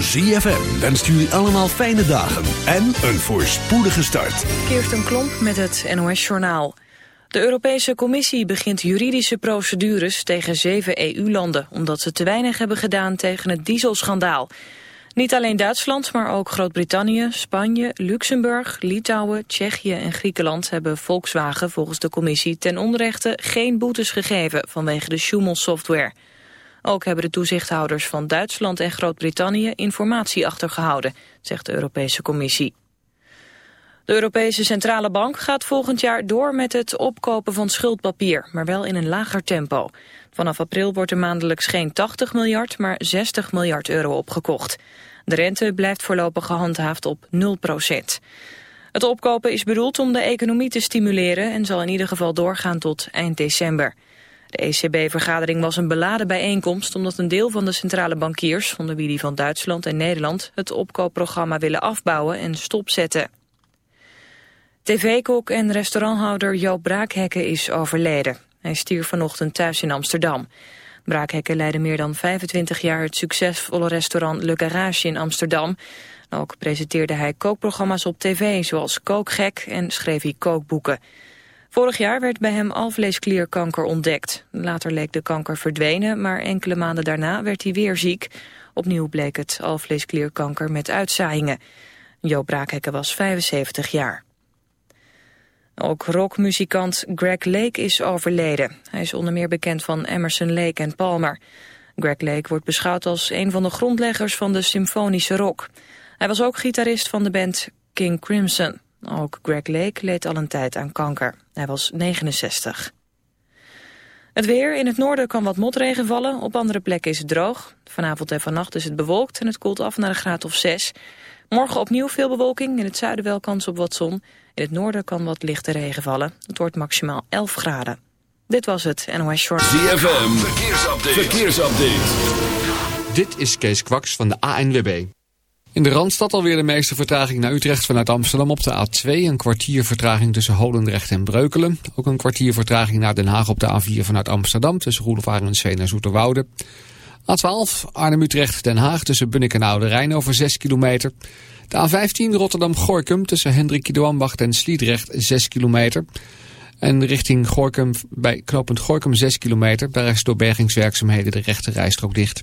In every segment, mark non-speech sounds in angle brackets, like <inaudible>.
ZFM wenst jullie allemaal fijne dagen en een voorspoedige start. Kirsten Klomp met het NOS-journaal. De Europese Commissie begint juridische procedures tegen zeven EU-landen... omdat ze te weinig hebben gedaan tegen het dieselschandaal. Niet alleen Duitsland, maar ook Groot-Brittannië, Spanje, Luxemburg, Litouwen, Tsjechië en Griekenland hebben Volkswagen volgens de commissie ten onrechte geen boetes gegeven vanwege de Schumel-software. Ook hebben de toezichthouders van Duitsland en Groot-Brittannië informatie achtergehouden, zegt de Europese Commissie. De Europese Centrale Bank gaat volgend jaar door met het opkopen van schuldpapier, maar wel in een lager tempo. Vanaf april wordt er maandelijks geen 80 miljard, maar 60 miljard euro opgekocht. De rente blijft voorlopig gehandhaafd op 0 procent. Het opkopen is bedoeld om de economie te stimuleren en zal in ieder geval doorgaan tot eind december. De ECB-vergadering was een beladen bijeenkomst omdat een deel van de centrale bankiers, onder wie die van Duitsland en Nederland, het opkoopprogramma willen afbouwen en stopzetten. TV-kok en restauranthouder Joop Braakhekken is overleden. Hij stierf vanochtend thuis in Amsterdam. Braakhekken leidde meer dan 25 jaar het succesvolle restaurant Le Garage in Amsterdam. Ook presenteerde hij kookprogramma's op tv, zoals Kookgek en schreef hij kookboeken. Vorig jaar werd bij hem alvleesklierkanker ontdekt. Later leek de kanker verdwenen, maar enkele maanden daarna werd hij weer ziek. Opnieuw bleek het alvleesklierkanker met uitzaaiingen. Joop Braakhekken was 75 jaar. Ook rockmuzikant Greg Lake is overleden. Hij is onder meer bekend van Emerson, Lake en Palmer. Greg Lake wordt beschouwd als een van de grondleggers van de symfonische rock. Hij was ook gitarist van de band King Crimson. Ook Greg Lake leed al een tijd aan kanker. Hij was 69. Het weer. In het noorden kan wat motregen vallen. Op andere plekken is het droog. Vanavond en vannacht is het bewolkt en het koelt af naar een graad of 6. Morgen opnieuw veel bewolking. In het zuiden wel kans op wat zon. In het noorden kan wat lichte regen vallen. Het wordt maximaal 11 graden. Dit was het NOS Short. ZFM. Verkeersupdate. Verkeersupdate. Dit is Kees Kwaks van de ANWB. In de Randstad alweer de meeste vertraging naar Utrecht vanuit Amsterdam op de A2. Een kwartier vertraging tussen Holendrecht en Breukelen. Ook een kwartier vertraging naar Den Haag op de A4 vanuit Amsterdam tussen Roelofarensveen en Zoeterwoude. A12 Arnhem-Utrecht Den Haag tussen Bunnik en Oude Rijn over 6 kilometer. De A15 Rotterdam-Gorkum tussen Hendrik Ambacht en Sliedrecht 6 kilometer. En richting Gorkum bij knooppunt Gorkum 6 kilometer. Daar is door bergingswerkzaamheden de rechte rijstrook dicht.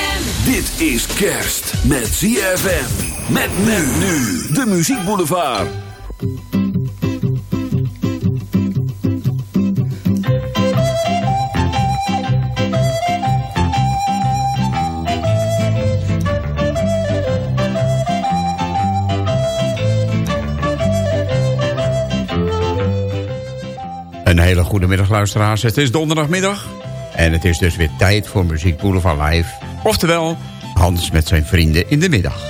Dit is kerst met ZFM. Met men nu. De Muziek Boulevard. Een hele goede middag luisteraars. Het is donderdagmiddag. En het is dus weer tijd voor Muziek Boulevard Live. Oftewel, Hans met zijn vrienden in de middag.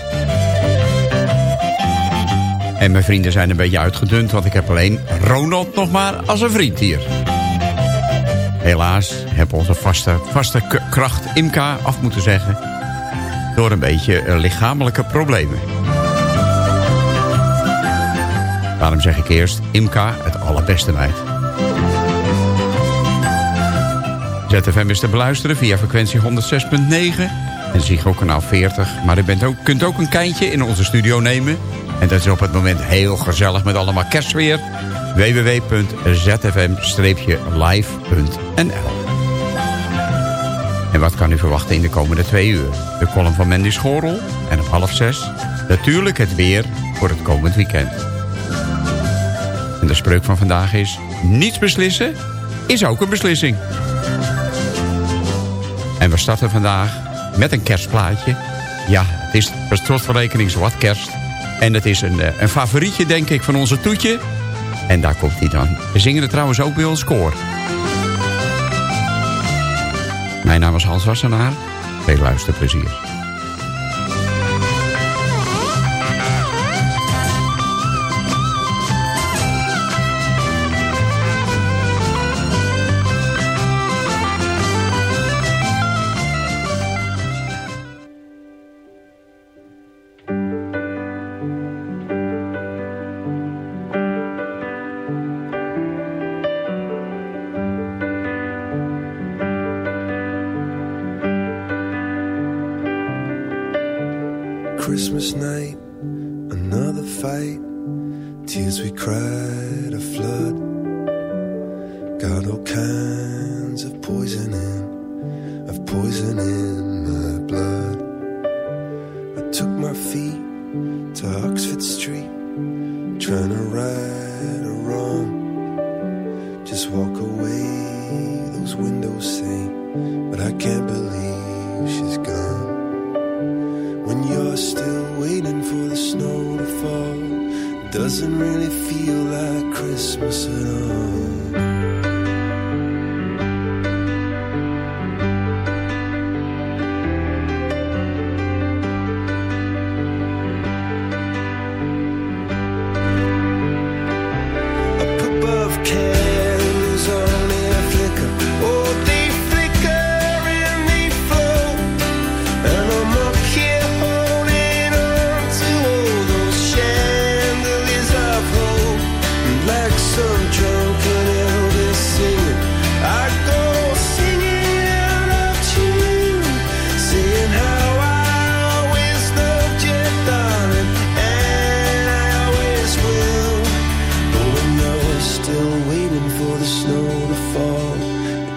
En mijn vrienden zijn een beetje uitgedund... want ik heb alleen Ronald nog maar als een vriend hier. Helaas heb onze vaste, vaste kracht Imka af moeten zeggen... door een beetje eh, lichamelijke problemen. Daarom zeg ik eerst Imka het allerbeste meid. ZFM is te beluisteren via frequentie 106.9 En Ziggo kanaal 40. Maar u bent ook, kunt ook een kijntje in onze studio nemen. En dat is op het moment heel gezellig met allemaal kerstweer. www.zfm-live.nl En wat kan u verwachten in de komende twee uur? De column van Mandy Schorel en om half zes... natuurlijk het weer voor het komend weekend. En de spreuk van vandaag is... niets beslissen is ook een beslissing. We starten vandaag met een kerstplaatje. Ja, het is per rekening zowat kerst. En het is een, eh, een favorietje, denk ik, van onze Toetje. En daar komt hij dan. We zingen het trouwens ook bij ons koor. Mijn naam is Hans Wassenaar. Veel luisterplezier.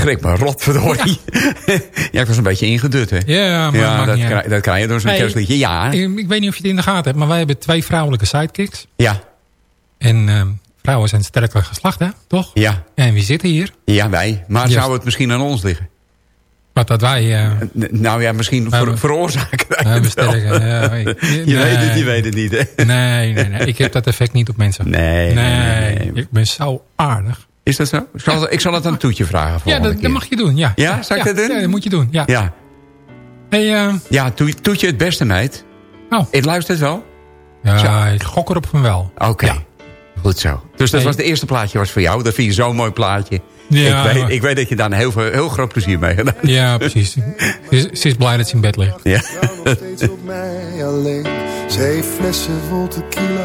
Schrik me rot, verdorie. <laughs> Ja. ik was een beetje ingedut, hè? Ja, maar ja dat, niet krijg, dat krijg je door zo'n Hey, kerstliedje. Ja, Ik, ik weet niet of je het in de gaten hebt, maar wij hebben twee vrouwelijke sidekicks. ja, En ehm, vrouwen zijn sterker geslacht, hè? Toch? ja, En wie zitten hier? ja, wij. Maar zou het misschien aan ons liggen? Wat dat wij... eh, Nou ja, misschien Maar ver, veroorzaken wij wij het wel. besterken, ja, ik- <laughs> Je nee. weet het, je weet het niet, hè? nee, nee, nee. Ik heb dat effect niet op mensen. Nee, nee, nee, nee. Ik ben zo aardig. Is dat zo? Ik zal, ik zal het aan Toetje vragen Ja, dat, mag je doen. Ja, Ja, zal ik dat doen? Ja, dat moet je doen. Ja. Ja, Hey, eh, ja Toe- Toetje het beste, meid. oh. Ik luister het wel? ja, ik gok erop van wel. Oké. Ja. Goed zo. Dus dat Hey. was het eerste plaatje was voor jou. Dat vind je zo'n mooi plaatje. Ja, ik, weet, maar- ik weet dat je daar een heel, veel- heel groot plezier mee hebt. gedaan. Ja, precies. <laughs> Ze is, ze is blij dat ze in bed ligt. Ja. nog steeds op mij alleen. Ze heeft flessen vol tequila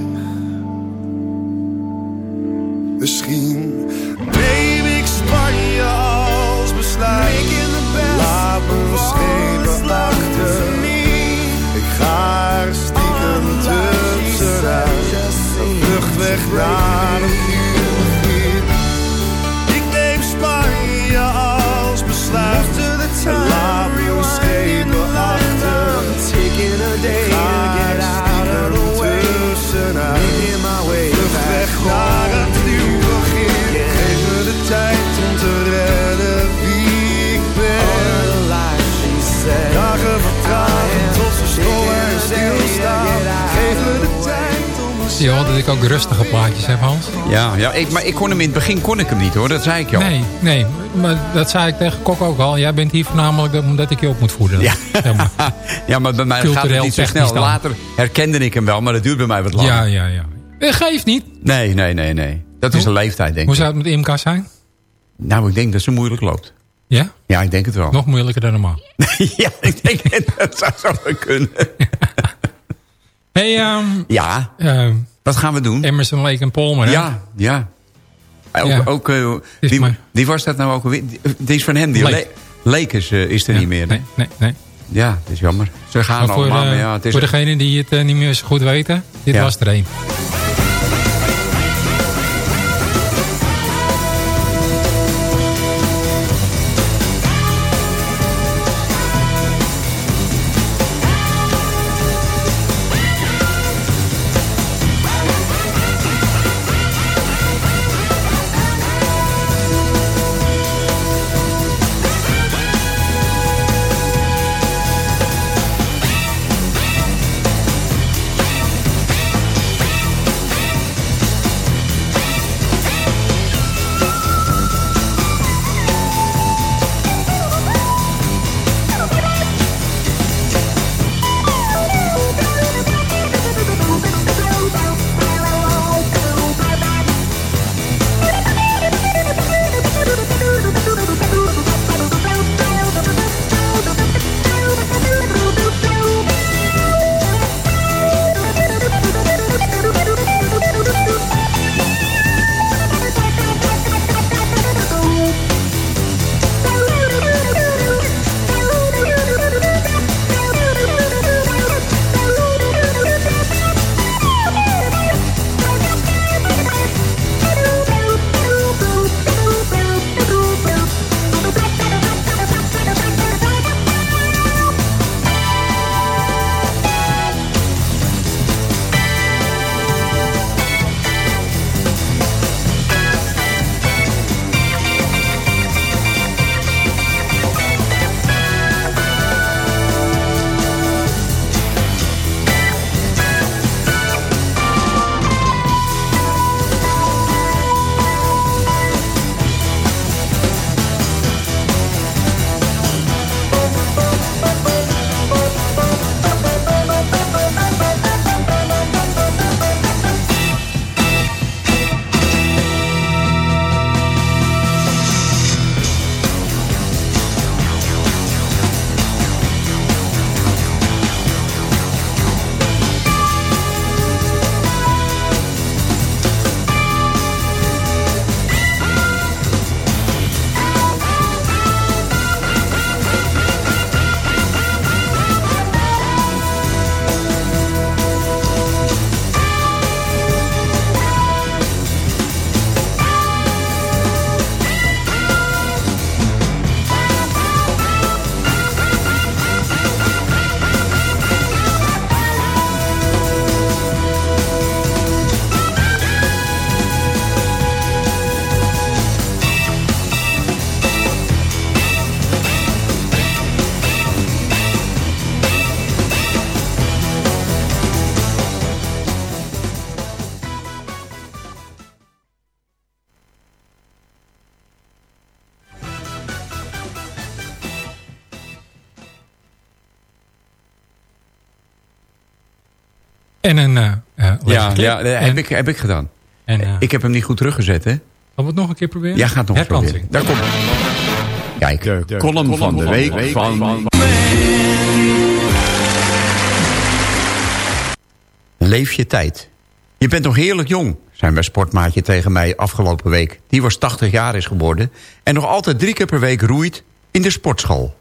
Misschien neem ik Spanje als besluit. Laat mijn schepen achter. Ik ga er stiekem tussenuit. Een vlucht weg naar een ik ook rustige plaatjes heb, Hans? Ja, ja ik, maar ik kon hem in het begin kon ik hem niet hoor. Dat zei ik jou. Nee, nee. Maar dat zei ik tegen Kok ook al. Jij bent hier voornamelijk omdat ik je op moet voeden. Ja. Zeg maar. <laughs> ja, maar bij mij gaat het niet zo snel. dan. Later herkende ik hem wel, maar dat duurt bij mij wat langer. ja, ja, ja. Eh, Geeft niet. Nee, nee, nee, nee. Dat is Hoe- een leeftijd, denk Hoe ik. zou het met Imka zijn? Nou, ik denk dat ze moeilijk loopt. Ja? Ja, ik denk het wel. Nog moeilijker dan normaal. <laughs> ja, ik denk <laughs> dat zou zo kunnen. hey, ehm Ja, eh, wat gaan we doen? Emerson, Lake en Palmer. hè? Ja, ja. Ook, Ja. ook, eh, die, maar- die was dat nou ook alweer? Die, die is van hem. Die Lake. Eh, is er Ja, niet meer. Nee, nee, nee. Ja, dat is jammer. Ze gaan Maar voor, allemaal, eh, ja, het is... voor degenen die het eh, niet meer zo goed weten, dit was er één. En een uh, uh, Ja, ja heb, ik, heb ik gedaan. En, uh, ik heb hem niet goed teruggezet, hè? Gaan we het nog een keer proberen? Ja, gaat nog eens proberen. Daar komt Kijk, de, de column, column van de week, week van... van... Leef je tijd. Je bent nog heerlijk jong, zei mijn sportmaatje tegen mij afgelopen week. Die was 80 jaar is geworden en nog altijd drie keer per week roeit in de sportschool.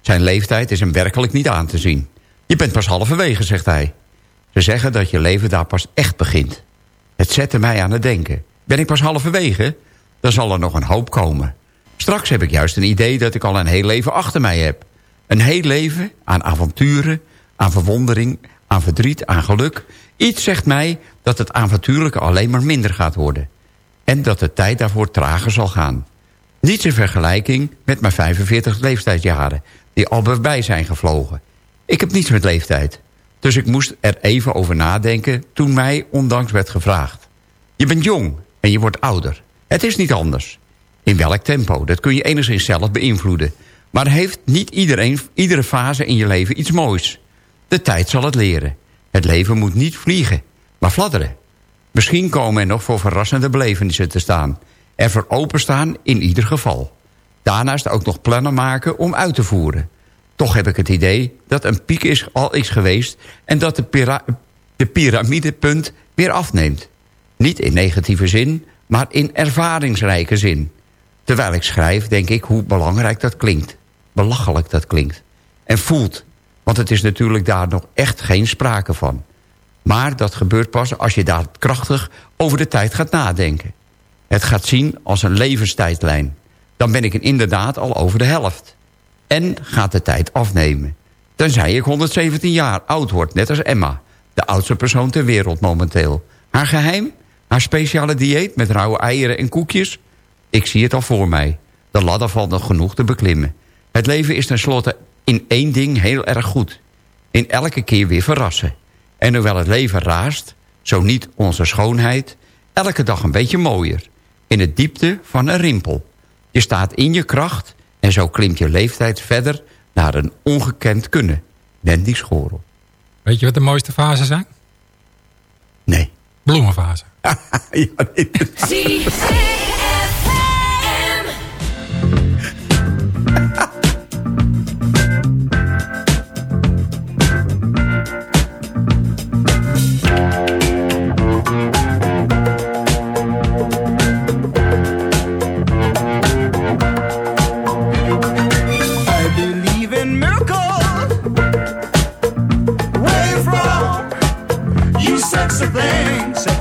Zijn leeftijd is hem werkelijk niet aan te zien. Je bent pas halverwege, zegt hij. Ze zeggen dat je leven daar pas echt begint. Het zette mij aan het denken. Ben ik pas halverwege? Dan zal er nog een hoop komen. Straks heb ik juist een idee dat ik al een heel leven achter mij heb. Een heel leven aan avonturen, aan verwondering, aan verdriet, aan geluk. Iets zegt mij dat het avontuurlijke alleen maar minder gaat worden. En dat de tijd daarvoor trager zal gaan. Niets in vergelijking met mijn 45 leeftijdsjaren... die al bij zijn gevlogen. Ik heb niets met leeftijd. Dus ik moest er even over nadenken toen mij ondanks werd gevraagd. Je bent jong en je wordt ouder. Het is niet anders. In welk tempo, dat kun je enigszins zelf beïnvloeden. Maar heeft niet iedereen, iedere fase in je leven iets moois. De tijd zal het leren. Het leven moet niet vliegen, maar fladderen. Misschien komen er nog voor verrassende belevenissen te staan. Er voor openstaan in ieder geval. Daarnaast ook nog plannen maken om uit te voeren. Toch heb ik het idee dat een piek is, al is geweest... en dat de, de piramidepunt weer afneemt. Niet in negatieve zin, maar in ervaringsrijke zin. Terwijl ik schrijf, denk ik hoe belangrijk dat klinkt. Belachelijk dat klinkt. En voelt, want het is natuurlijk daar nog echt geen sprake van. Maar dat gebeurt pas als je daar krachtig over de tijd gaat nadenken. Het gaat zien als een levenstijdlijn. Dan ben ik inderdaad al over de helft. En gaat de tijd afnemen. Tenzij ik 117 jaar oud word, net als Emma. De oudste persoon ter wereld momenteel. Haar geheim? Haar speciale dieet met rauwe eieren en koekjes? Ik zie het al voor mij. De ladder valt nog genoeg te beklimmen. Het leven is tenslotte in één ding heel erg goed. In elke keer weer verrassen. En hoewel het leven raast, zo niet onze schoonheid... elke dag een beetje mooier. In het diepte van een rimpel. Je staat in je kracht en zo klimt je leeftijd verder... naar een ongekend kunnen. Wendy Schorel. Weet je wat de mooiste fasen zijn? Nee. Bloemenfase. <laughs> ja, nee.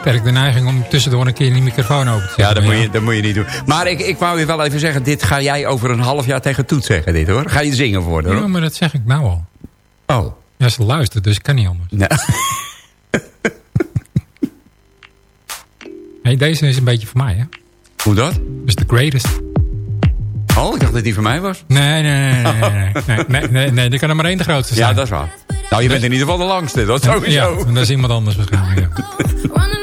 sterk de neiging om tussendoor een keer die microfoon open te zetten. Ja, dat moet, je, dat moet je niet doen. Maar ik, ik wou je wel even zeggen, dit ga jij over een half jaar tegen Toet zeggen, dit hoor. Ga je zingen voor haar, Ja, hoor. maar dat zeg ik nou al. Oh. Ja, ze luistert, dus ik kan niet anders. Nee. Hey, deze is een beetje voor mij, hè? Hoe dat? Dus the greatest. Oh, ik dacht dat die voor mij was. Nee, nee, nee, nee, nee, nee, nee, nee, nee, nee, er kan er maar één de grootste zijn. Ja, dat is waar. Nou, je bent in ieder geval de langste, dat Ja, sowieso. en dat is iemand anders waarschijnlijk. Ja.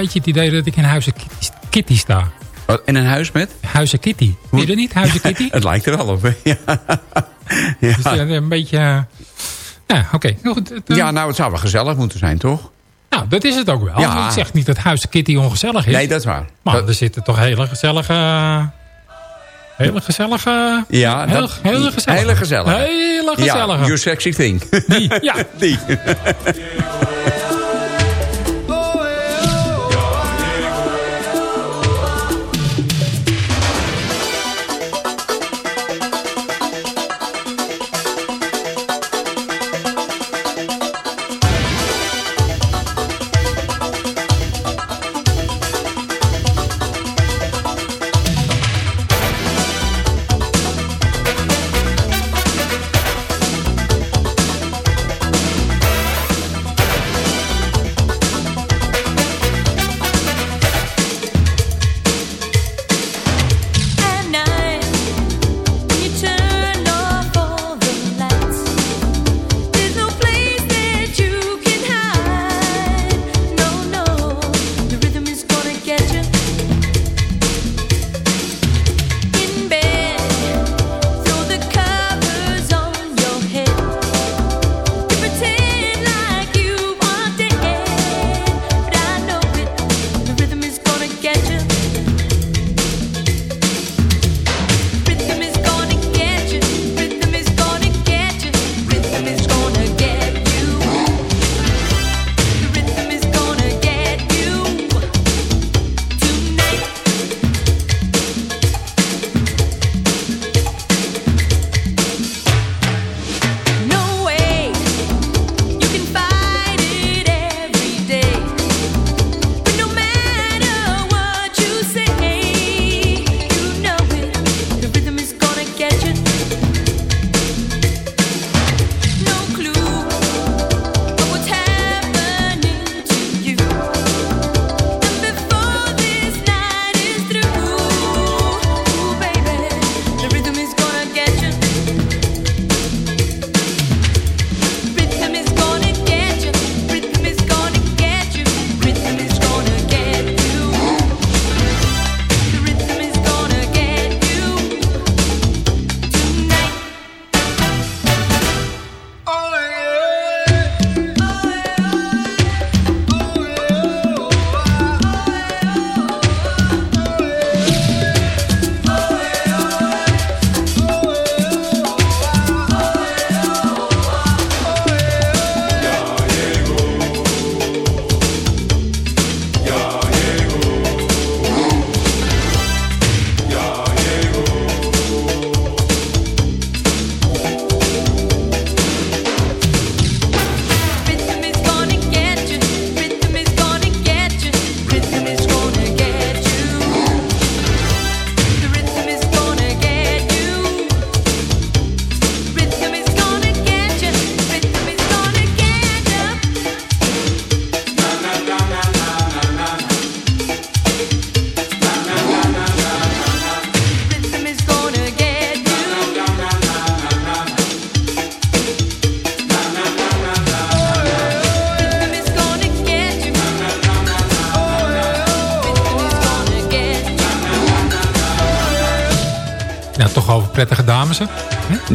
Beetje het idee dat ik in Huizen Kitty, Kitty sta. Wat, In een huis met? Huizen Kitty. Zie je dat niet? Huizen <laughs> Kitty? Het lijkt er wel op? <laughs> Ja. Dus, Ja. eh, een beetje... eh, ja, oké. Nou, goed, ja, nou, het zou wel gezellig moeten zijn, toch? Nou, dat is het ook wel. Ja. Ik zeg niet dat Huizen Kitty ongezellig is. Nee, dat is waar. Maar Dat- er zitten toch hele gezellige... Hele gezellige... Ja, heel, dat- hele gezellige. hele gezellige. Hele gezellige. Ja, you sexy thing. Die, ja. <laughs> Die.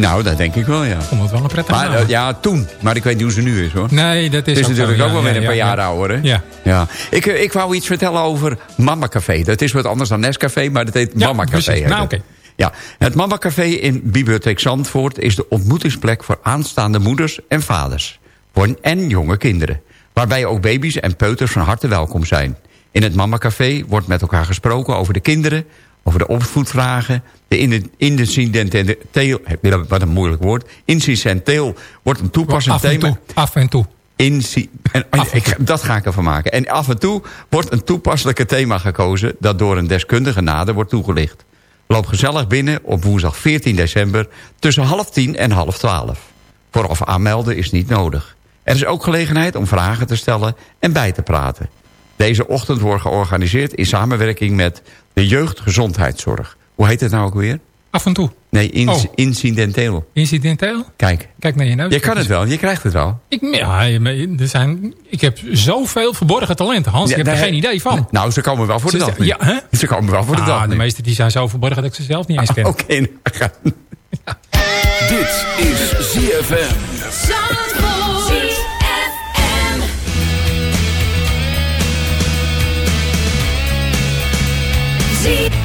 Nou, dat denk ik wel, ja. Vond het wel een prettige Maar eh, ja, toen. Maar ik weet niet hoe ze nu is, hoor. Nee, dat is Het is natuurlijk ja, ook wel ja, weer een ja, paar ja. jaar ouder, hè? Ja. ja. Ik, eh, ik wou iets vertellen over Mama Café. Dat is wat anders dan Nescafé, maar dat heet Ja, Mama Café. precies. Nou, oké. Ja, het Mama Café in Bibliotheek Zandvoort... is de ontmoetingsplek voor aanstaande moeders en vaders. Voor en jonge kinderen. Waarbij ook baby's en peuters van harte welkom zijn. In het Mama Café wordt met elkaar gesproken over de kinderen... over de opvoedvragen, de in- incidenteel... Wat een moeilijk woord. Incidenteel wordt een toepassend Af en thema... toe. Af en toe. Inci en, Af en ik, ga- dat ga ik ervan maken. En af en toe wordt een toepasselijke thema gekozen... dat door een deskundige nader wordt toegelicht. Loop gezellig binnen op woensdag 14 december... tussen half tien en half twaalf. Vooraf aanmelden is niet nodig. Er is ook gelegenheid om vragen te stellen en bij te praten. Deze ochtend wordt georganiseerd in samenwerking met de jeugdgezondheidszorg. Hoe heet het nou ook weer? Af en toe. Nee, Oh. incidenteel. Incidenteel? Kijk, Kijk naar je neus. je kan het wel, je krijgt het wel. Ik, ja, er zijn, ik heb zoveel verborgen talenten, Hans. Ja, je hebt er geen idee van. Nou, ze komen wel voor de dag nu. ja, hè? Ze komen wel voor de Ah, dag de nu. meeste die zijn zo verborgen dat ik ze zelf niet eens ken. <laughs> Oké, nou, ga- Dit is ZFM. Zandvoort. ZFM. see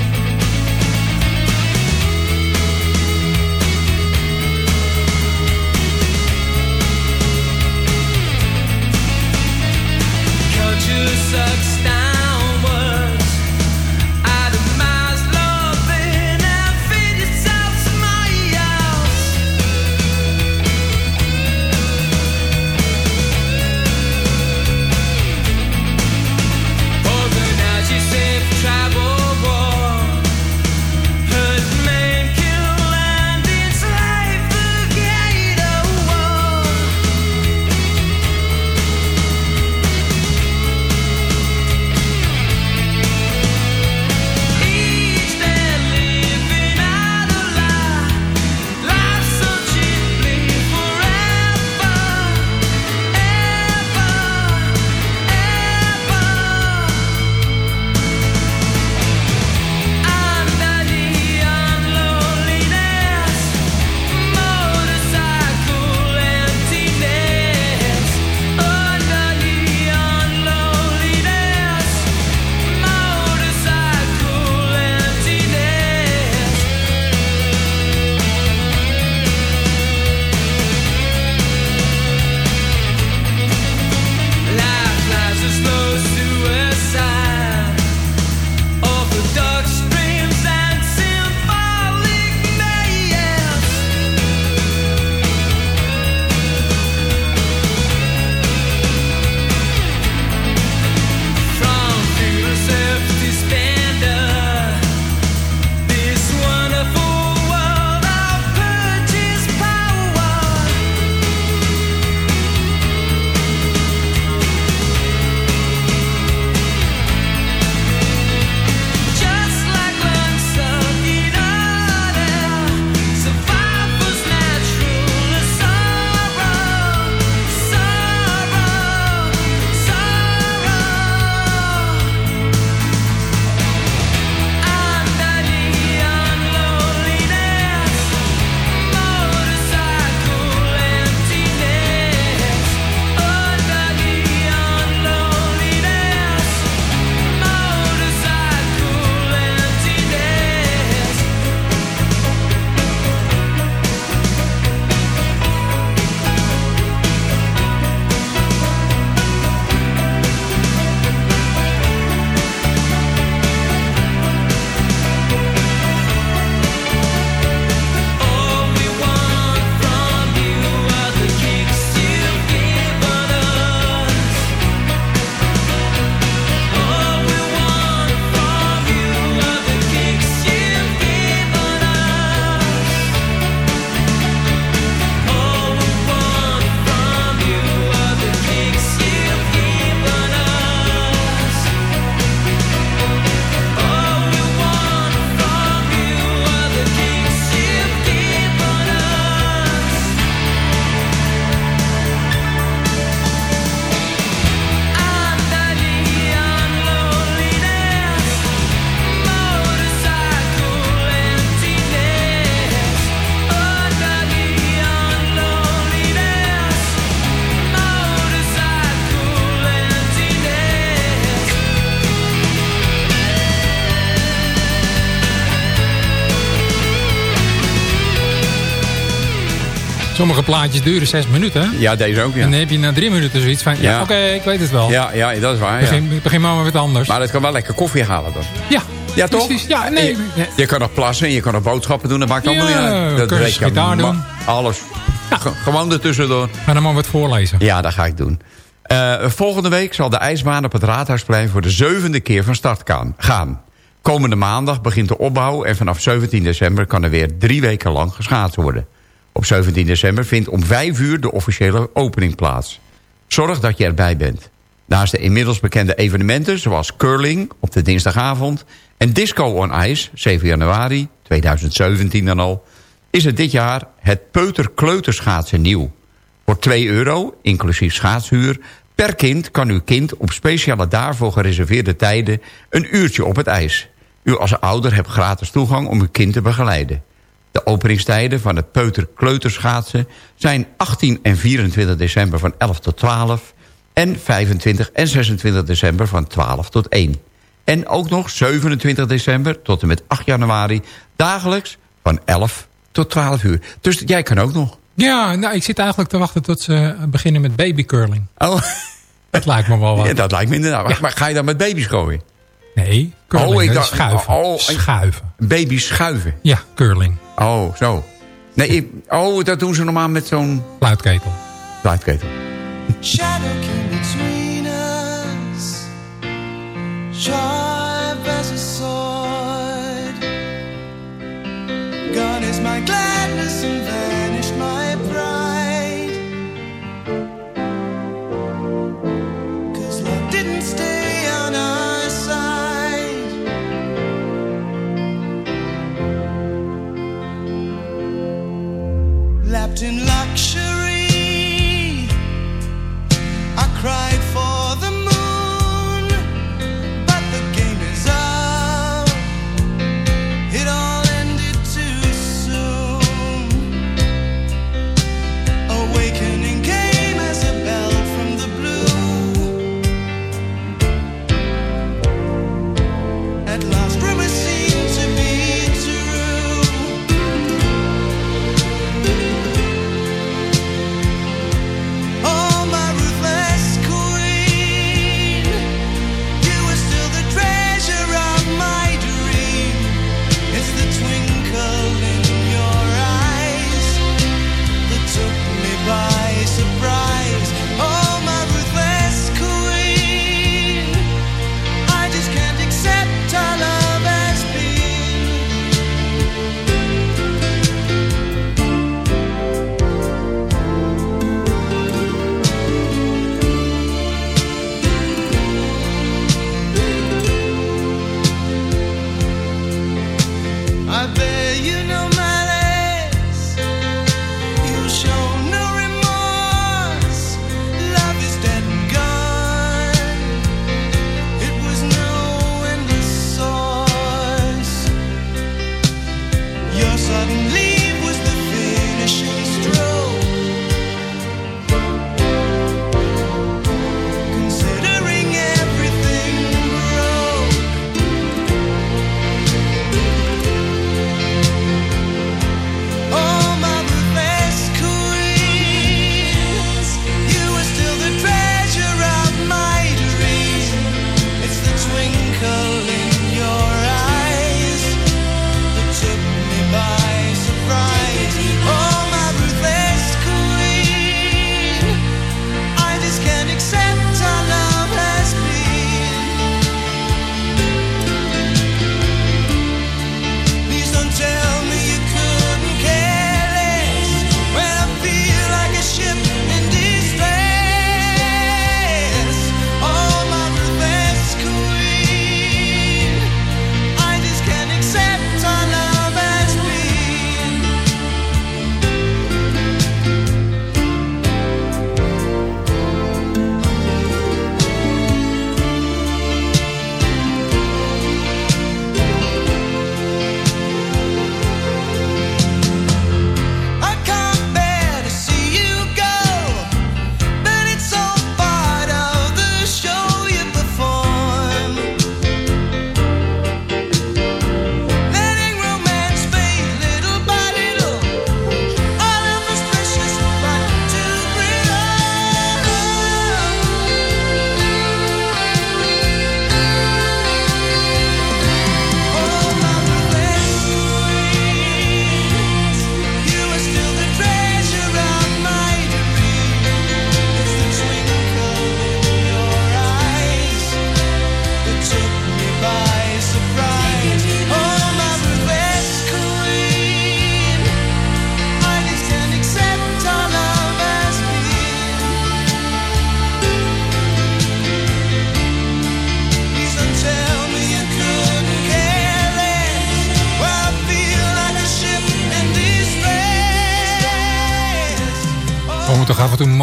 Sommige plaatjes duren zes minuten. hè? Ja, deze ook, En ja. dan heb je na drie minuten zoiets van... Ja, Ja. oké, ik weet het wel. Ja, ja, dat is waar, ja. Begin, begin maar met wat anders. Maar het kan wel lekker koffie halen dan. ja, Ja, toch? precies. Ja, nee. En Je, je kan nog plassen en je kan nog boodschappen doen. Dat maakt allemaal Ja, niet uit. Dat weet je doen. Alles. Ge- Gewoon ertussendoor. Ga dan maar wat voorlezen. Ja, dat ga ik doen. Eh, volgende week zal de ijsbaan op het Raadhuisplein... voor de zevende keer van start gaan. gaan. Komende maandag begint de opbouw... en vanaf 17 december kan er weer drie weken lang geschaatst worden. Op 17 december vindt om 5 uur de officiële opening plaats. Zorg dat je erbij bent. Naast de inmiddels bekende evenementen zoals curling op de dinsdagavond... en Disco on Ice, 7 januari 2017 dan al... is het dit jaar het peuter-kleuterschaatsen nieuw. Voor 2 euro, inclusief schaatshuur... per kind kan uw kind op speciale daarvoor gereserveerde tijden... een uurtje op het ijs. U als ouder hebt gratis toegang om uw kind te begeleiden. De openingstijden van het peuter-kleuterschaatsen... zijn 18 en 24 december van 11 tot 12... en 25 en 26 december van 12 tot 1. En ook nog 27 december tot en met 8 januari... dagelijks van 11 tot 12 uur. Dus jij kan ook nog. Ja, nou, ik zit eigenlijk te wachten tot ze beginnen met babycurling. Oh, Dat lijkt me wel wat. <laughs> ja, dat lijkt me inderdaad. Maar ga je dan met baby's gooien? Nee, curling, Oh, ik dacht- schuiven. oh, ik- schuiven. Baby's schuiven. Ja, curling. Oh, zo. Nee, ik, oh, dat doen ze normaal met zo'n Fluitketel. fluitketel. Shadow came between us, sharp I bet you know.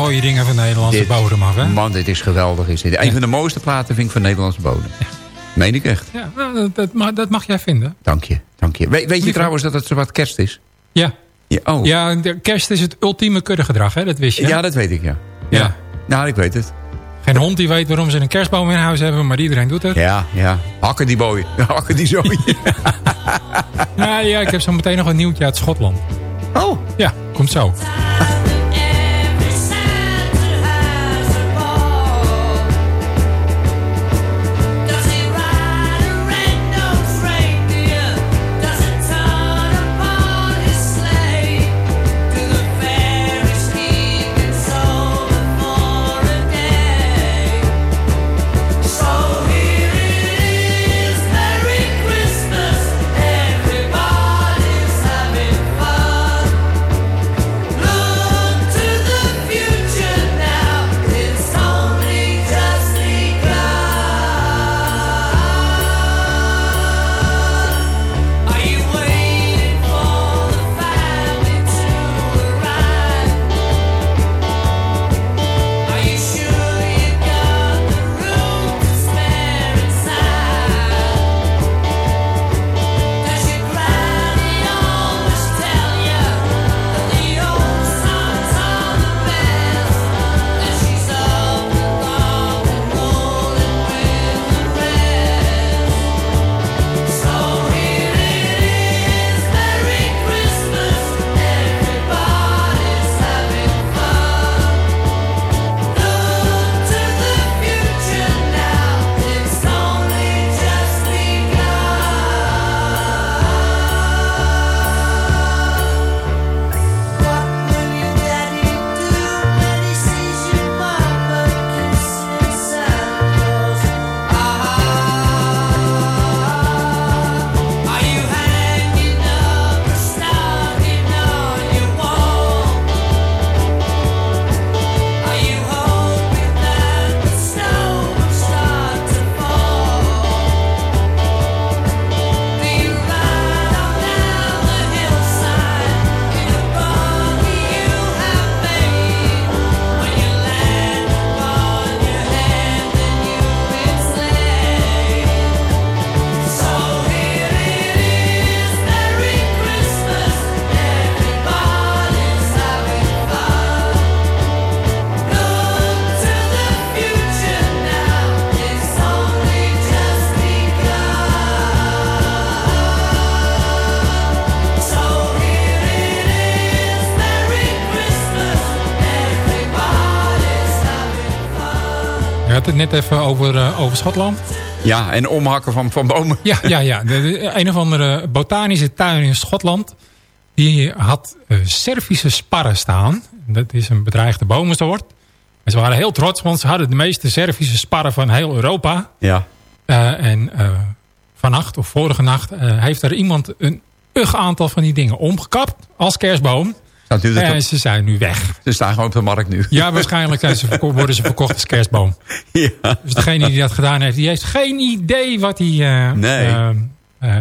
Mooie dingen van Nederlandse Dit- bodem af, hè? Man, dit is geweldig. Is dit. Een van de mooiste platen vind ik van Nederlandse bodem. Meen ik echt. Ja, nou, dat, dat, mag, dat mag jij vinden. Dank je. Dank je. We- weet je trouwens dat het zo wat kerst is? Ja. Ja, oh. Ja, de kerst is het ultieme kuddegedrag, hè? Dat wist je. Ja, dat weet ik, ja. Ja. Nou, ik weet het. Geen hond die weet waarom ze een kerstboom in huis hebben, maar iedereen doet het. Ja, ja. Hakken die boy. <laughs> Hakken die zooi. Ja, <laughs> ja, ik heb zo meteen nog een nieuwtje uit Schotland. Oh. Ja, komt zo. Had het net even over, eh, over Schotland. Ja, en omhakken van, van bomen. Ja, ja, ja. De, de- een of andere botanische tuin in Schotland. Die had eh, Servische sparren staan. Dat is een bedreigde bomensoort. En ze waren heel trots, want ze hadden de meeste Servische sparren van heel Europa. Ja. Eh, en vannacht of vorige nacht heeft er iemand een ug aantal van die dingen omgekapt als kerstboom. En ze zijn nu weg. Ze staan gewoon op de markt nu. Ja, waarschijnlijk zijn ze <laughs> verko- worden ze verkocht als kerstboom. Ja. Dus degene die dat gedaan heeft, die heeft geen idee wat hij eh, Nee. eh,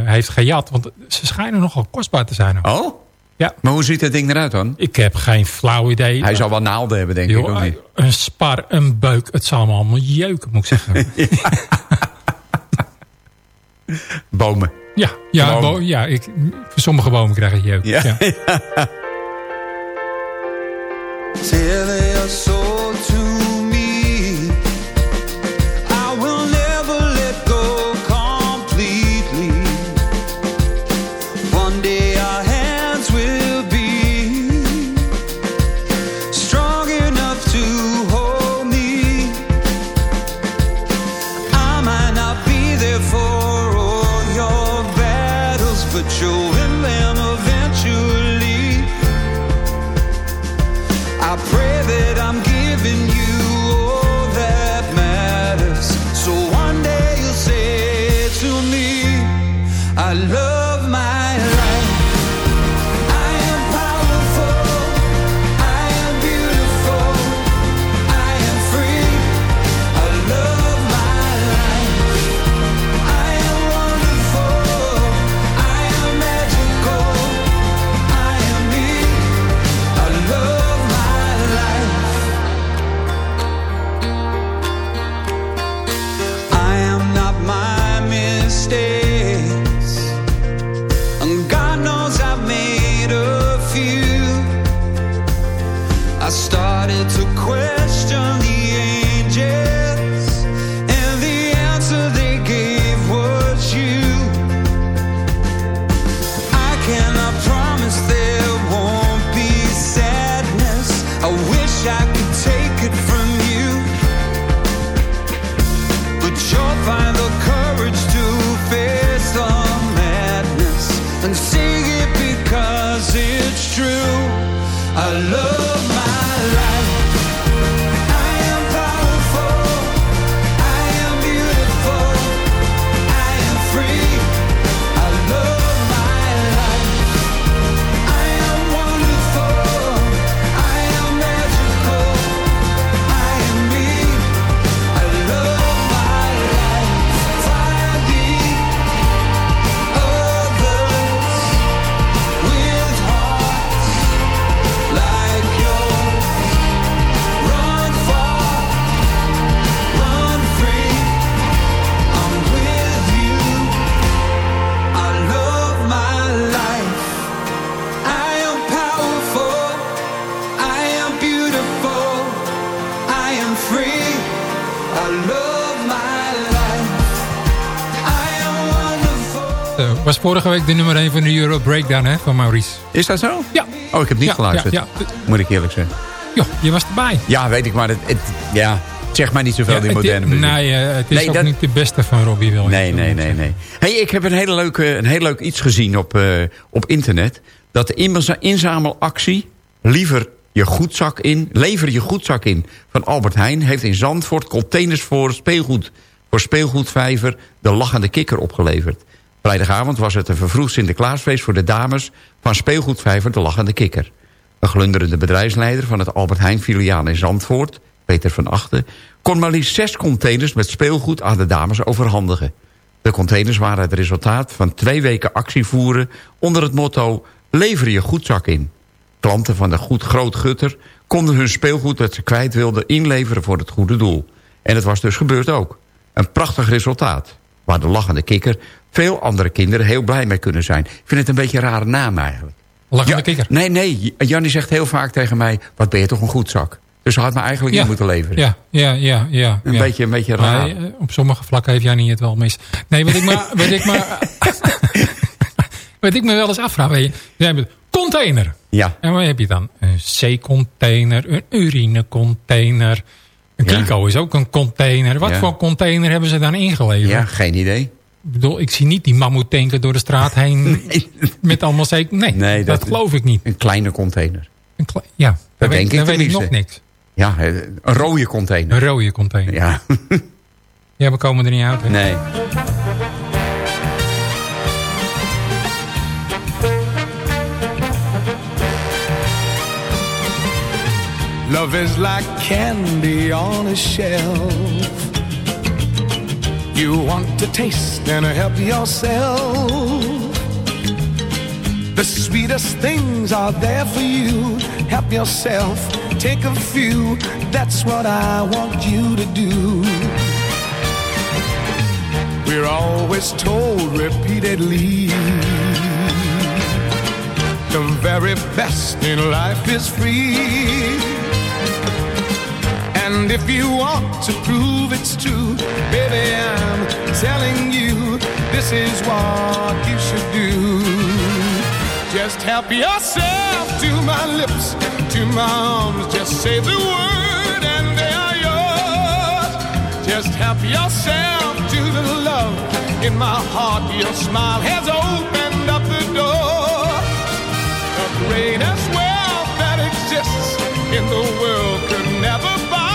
heeft gejat. Want ze schijnen nogal kostbaar te zijn. ook. Oh? Ja. Maar hoe ziet dat ding eruit dan? Ik heb geen flauw idee. Hij zal wel naalden hebben, denk ik. Of niet? een spar, een beuk, het zal me allemaal jeuken, moet ik zeggen. <laughs> Bomen. ja, ja, bo- ja ik, voor sommige bomen krijg ik jeuk. Ja. Ja. <laughs> till they are so vorige week de nummer 1 van de Euro Breakdown hè, van Maurice. Is dat zo? Ja. Oh, ik heb niet Ja, geluisterd. ja, ja. Moet ik eerlijk zeggen. Ja, je was erbij. Ja, weet ik, maar het, het, ja, zeg maar niet zoveel die moderne muziek. Nee, eh, het is Nee, ook dat- niet de beste van Robbie Williams. Nee, nee, nee, nee. Hey, ik heb een hele leuke, een heel leuk iets gezien op, eh, op internet. Dat de inza- inzamelactie Liever je goedzak in, lever je goedzak in van Albert Heijn... heeft in Zandvoort containers voor speelgoed, voor speelgoedvijver De Lachende Kikker opgeleverd. Vrijdagavond was het een vervroegd Sinterklaasfeest voor de dames... van speelgoedvijver De Lachende Kikker. Een glunderende bedrijfsleider van het Albert Heijn filiaal in Zandvoort... Peter van Achten, kon maar liefst zes containers met speelgoed aan de dames overhandigen. De containers waren het resultaat van twee weken actie voeren... onder het motto lever je goedzak in. Klanten van de Goed Groot Gutter konden hun speelgoed dat ze kwijt wilden inleveren voor het goede doel. En het was dus gebeurd ook. Een prachtig resultaat. Waar de lachende kikker veel andere kinderen heel blij mee kunnen zijn. Ik vind het een beetje een rare naam eigenlijk. Lachende Ja, kikker. Nee, nee. Jannie zegt heel vaak tegen mij... wat ben je toch een goedzak. Dus ze had me eigenlijk Ja. in moeten leveren. Ja, ja, ja. ja, Een, ja. beetje, een beetje raar. Maar, eh, op sommige vlakken heeft Jannie het wel mis. Nee, wat ik maar, <laughs> wat ik maar, wat ik me wel eens afvraag. Weet je, container. Ja. En wat heb je dan? Een C-container, een urinecontainer. Een kliko is ook een container. Wat voor container hebben ze dan ingeleverd? ja, geen idee. Ik bedoel, ik zie niet die mammoetanker door de straat <laughs> heen met allemaal C. Nee, Nee, dat, dat- geloof ik niet. Een kleine container. Een kle- ja, dan weet, denk ik dan weet ik nog niks. Ja, eh, een rode container. Een rode container. Ja, <laughs> Ja, we komen er niet uit. Hè? nee. Love is like candy on a shelf. You want to taste and help yourself. The sweetest things are there for you. Help yourself, take a few. That's what I want you to do. We're always told repeatedly the very best in life is free. And if you want to prove it's true, baby, I'm telling you, this is what you should do. Just help yourself to my lips, to my arms. Just say the word and they are yours. Just help yourself to the love in my heart. Your smile has opened up the door. The greatest wealth that exists in the world could never buy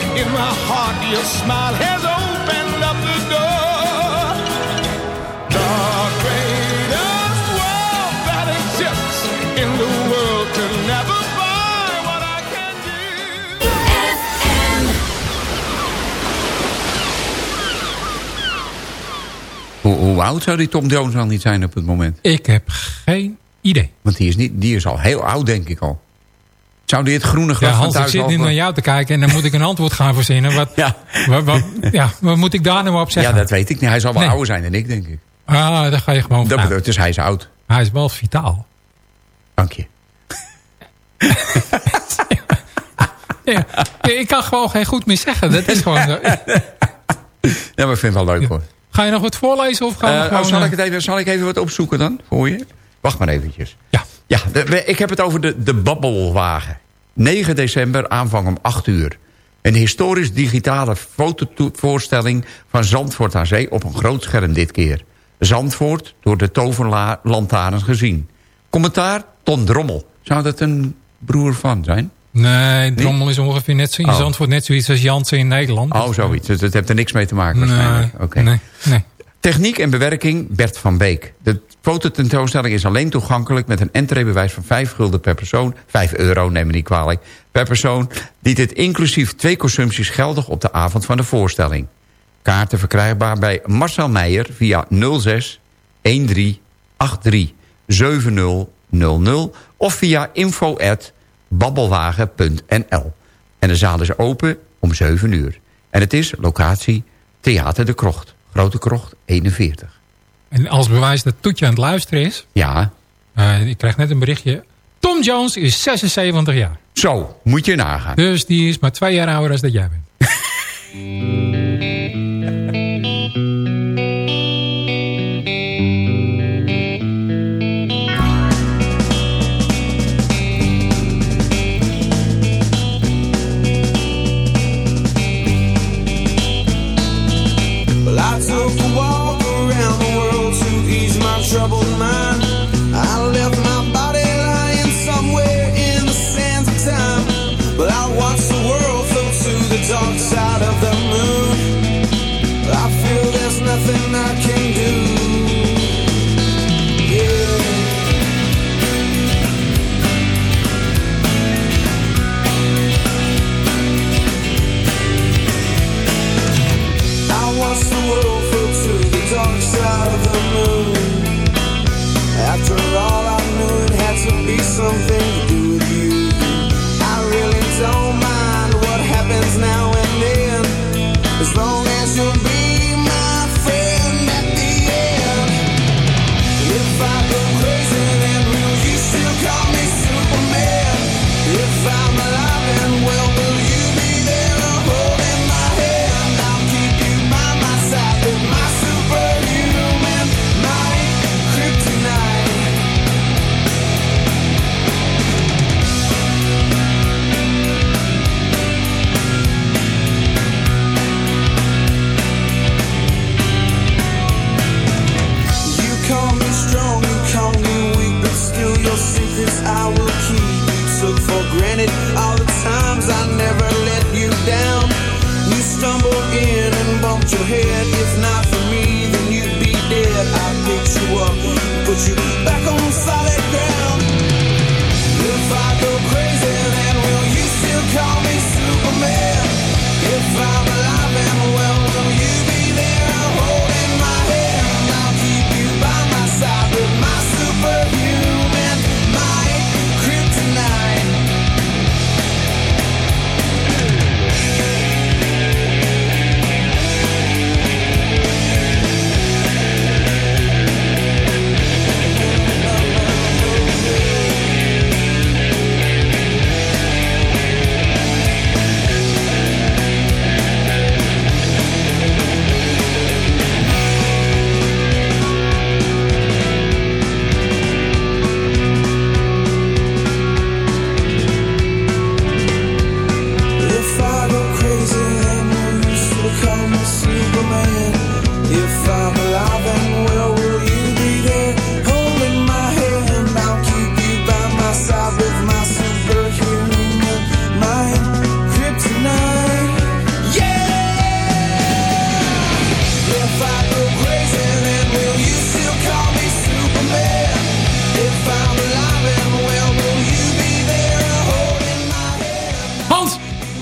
in my heart. Your smile has opened up the door. The greatest wealth that exists in the world could never buy what I can give. Hoe, hoe oud zou die Tom Jones al niet zijn op het moment? Ik heb geen idee. Want die is, niet, die is al heel oud, denk ik al. Zou die het groene Ja, Hans, ik thuis zit al... nu naar jou te kijken en dan moet ik een antwoord gaan verzinnen. Wat, <laughs> Ja. wat, wat- ja, wat moet ik daar nou op Ja, zeggen? dat weet ik niet. Hij zal wel Nee. ouder zijn dan ik, denk ik. Ah, daar ga je gewoon Dat bedoelt, dus hij is oud. Hij is wel vitaal. Dank je. <laughs> Ja, ja, ik kan gewoon geen goed meer zeggen. Dat is gewoon zo. Ja, maar ik vind het wel leuk hoor. Ga je nog wat voorlezen of gaan we Eh, gewoon... oh, zal, eh, ik het even, zal ik even wat opzoeken dan voor je? Wacht maar eventjes. Ja. Ja, de- ik heb het over de, de Babbelwagen. 9 december, aanvang om 8 uur. Een historisch digitale fotovoorstelling van Zandvoort aan Zee op een groot scherm dit keer. Zandvoort door de toverlantaarns gezien. Commentaar Ton Drommel. Zou dat een broer van zijn? Nee, Drommel is ongeveer net zo in Oh. Zandvoort net zoiets als Jansen in Nederland. Oh, zoiets. Dus dat heeft er niks mee te maken waarschijnlijk. Nee, nee, nee. Techniek en bewerking Bert van Beek. De fototentoonstelling is alleen toegankelijk met een entreebewijs van 5 gulden per persoon. 5 euro, neem me niet kwalijk, per persoon. Die dit inclusief twee consumpties geldig op de avond van de voorstelling. Kaarten verkrijgbaar bij Marcel Meijer via 06 13 83 7000 of via info babbelwagen.nl. En de zaal is open om 7 uur. En het is locatie Theater de Krocht. Grote Krocht 41. En als bewijs dat Toetje aan het luisteren is... Ja, eh, ik krijg net een berichtje. Tom Jones is 76 jaar. zo, moet je nagaan. Dus die is maar twee jaar ouder dan dat jij bent. <laughs>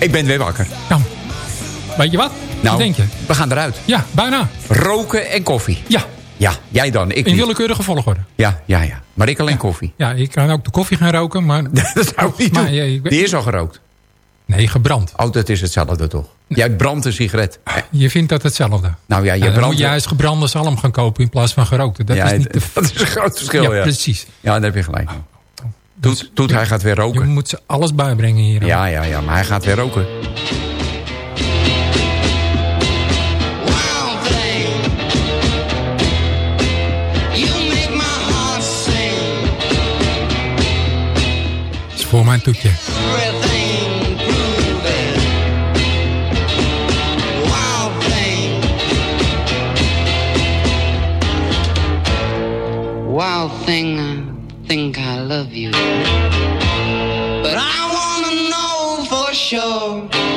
Ik ben weer wakker. Nou, weet je wat? Nou, Wat denk je? we gaan eruit. Ja, bijna. Roken en koffie. Ja, Ja, jij dan, ik in willekeurige volgorde. Ja, ja, ja. Maar ik alleen koffie. Ja, ik kan ook de koffie gaan roken, maar... <laughs> dat zou ik niet Maar, doen. ja, ik weet- Die is al gerookt. Nee, gebrand. Oh, dat is hetzelfde toch? Jij brandt een sigaret. Eh, Je vindt dat hetzelfde. Nou ja, je brandt... moet je juist gebrande zalm gaan kopen in plaats van gerookte. Dat ja, is niet <laughs> te... dat is een groot verschil, ja, ja. precies. Ja, daar heb je gelijk. Dus Toet, Toet, hij gaat weer je roken. moet ze alles bijbrengen hier. Ja, ja, ja, maar hij gaat weer roken. Wild thing, you make my heart sing. is voor mijn toetje. Wild thing, think I love you. But I wanna know for sure.